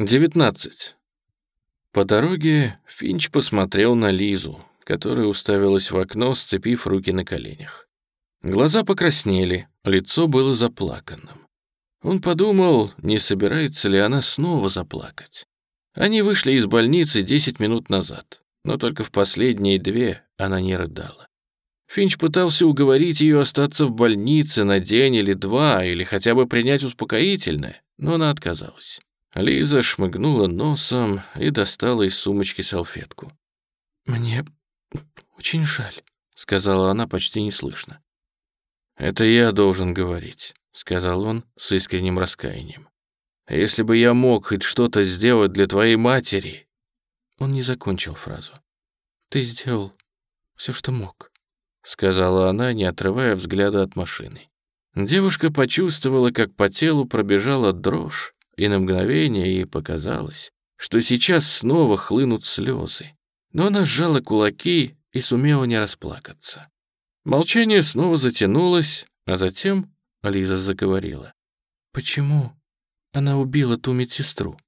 19. По дороге Финч посмотрел на Лизу, которая уставилась в окно, сцепив руки на коленях. Глаза покраснели, лицо было заплаканным. Он подумал, не собирается ли она снова заплакать. Они вышли из больницы 10 минут назад, но только в последние две она не рыдала. Финч пытался уговорить ее остаться в больнице на день или два, или хотя бы принять успокоительное, но она отказалась. Лиза шмыгнула носом и достала из сумочки салфетку. «Мне очень жаль», — сказала она почти неслышно. «Это я должен говорить», — сказал он с искренним раскаянием. «Если бы я мог хоть что-то сделать для твоей матери...» Он не закончил фразу. «Ты сделал все, что мог», — сказала она, не отрывая взгляда от машины. Девушка почувствовала, как по телу пробежала дрожь, и на мгновение ей показалось, что сейчас снова хлынут слезы. Но она сжала кулаки и сумела не расплакаться. Молчание снова затянулось, а затем Лиза заговорила. «Почему она убила ту медсестру?»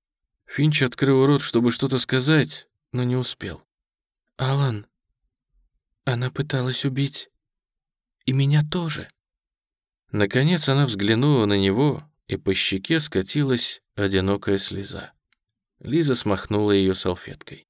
Финч открыл рот, чтобы что-то сказать, но не успел. «Алан, она пыталась убить. И меня тоже». Наконец она взглянула на него, и по щеке скатилась одинокая слеза. Лиза смахнула ее салфеткой.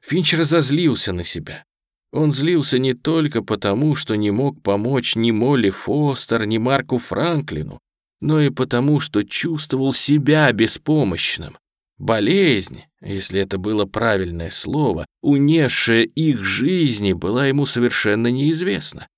Финч разозлился на себя. Он злился не только потому, что не мог помочь ни Молли Фостер, ни Марку Франклину, но и потому, что чувствовал себя беспомощным. Болезнь, если это было правильное слово, унесшая их жизни, была ему совершенно неизвестна.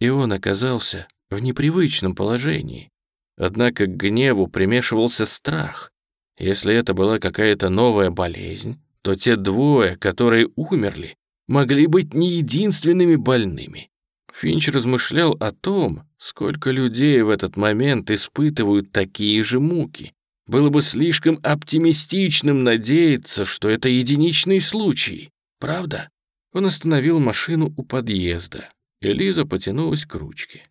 И он оказался в непривычном положении. Однако к гневу примешивался страх. Если это была какая-то новая болезнь, то те двое, которые умерли, могли быть не единственными больными. Финч размышлял о том, сколько людей в этот момент испытывают такие же муки. Было бы слишком оптимистичным надеяться, что это единичный случай. Правда? Он остановил машину у подъезда. Элиза потянулась к ручке.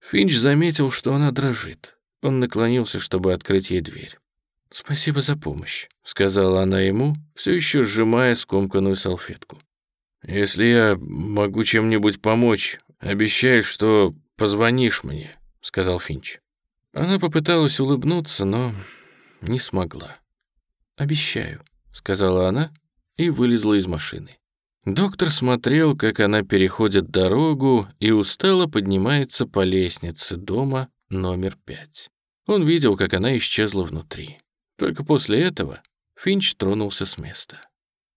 Финч заметил, что она дрожит. Он наклонился, чтобы открыть ей дверь. «Спасибо за помощь», — сказала она ему, все еще сжимая скомканную салфетку. «Если я могу чем-нибудь помочь, обещай, что позвонишь мне», — сказал Финч. Она попыталась улыбнуться, но не смогла. «Обещаю», — сказала она и вылезла из машины. Доктор смотрел, как она переходит дорогу и устало поднимается по лестнице дома номер пять. Он видел, как она исчезла внутри. Только после этого Финч тронулся с места.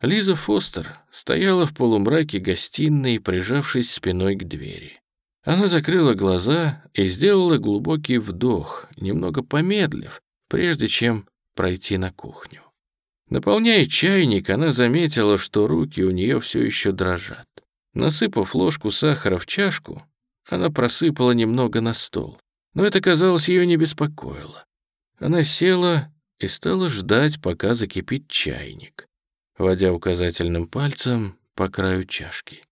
Лиза Фостер стояла в полумраке гостиной, прижавшись спиной к двери. Она закрыла глаза и сделала глубокий вдох, немного помедлив, прежде чем пройти на кухню. Наполняя чайник, она заметила, что руки у нее все еще дрожат. Насыпав ложку сахара в чашку, она просыпала немного на стол но это, казалось, ее не беспокоило. Она села и стала ждать, пока закипит чайник, водя указательным пальцем по краю чашки.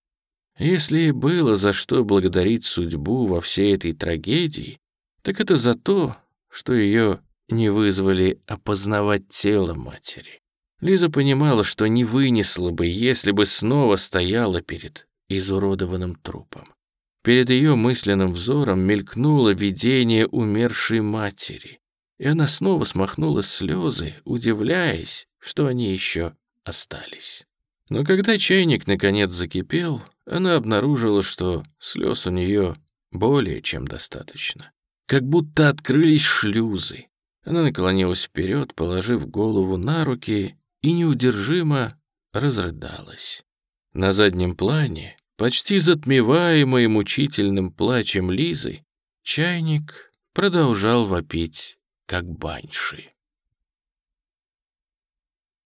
Если и было за что благодарить судьбу во всей этой трагедии, так это за то, что ее не вызвали опознавать тело матери. Лиза понимала, что не вынесла бы, если бы снова стояла перед изуродованным трупом. Перед ее мысленным взором мелькнуло видение умершей матери, и она снова смахнула слезы, удивляясь, что они еще остались. Но когда чайник наконец закипел, она обнаружила, что слез у нее более чем достаточно. Как будто открылись шлюзы. Она наклонилась вперед, положив голову на руки, и неудержимо разрыдалась. На заднем плане Почти затмеваемый мучительным плачем Лизы, чайник продолжал вопить, как баньши.